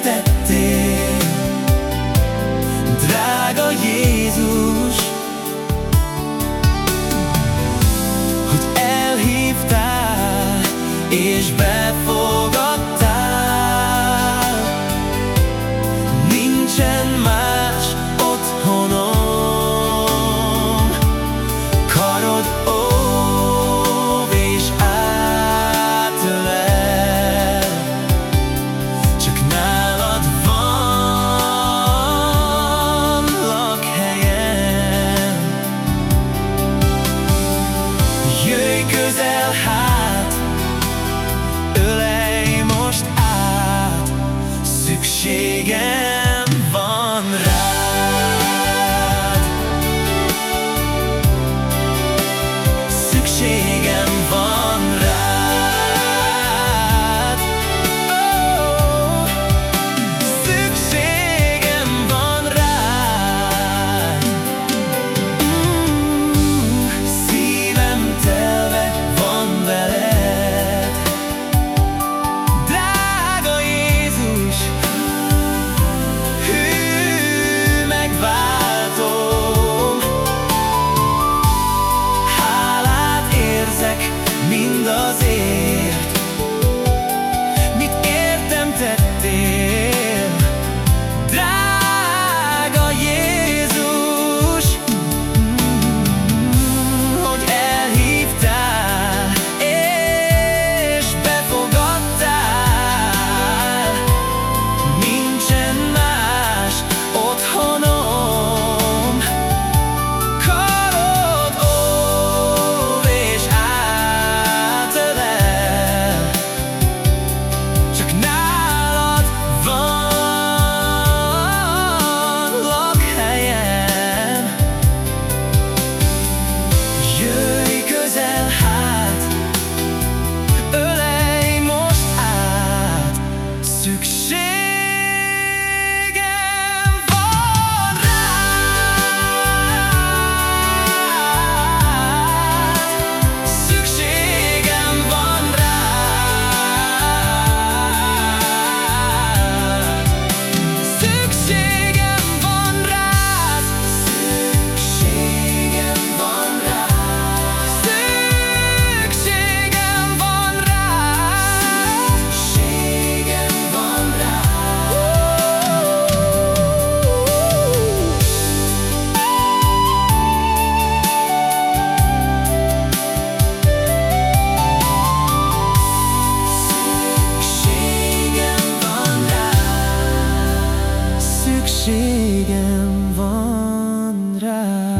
teremtettél Drága Jézus Hogy elhívtál és befogadtál así. Szükségem van rád.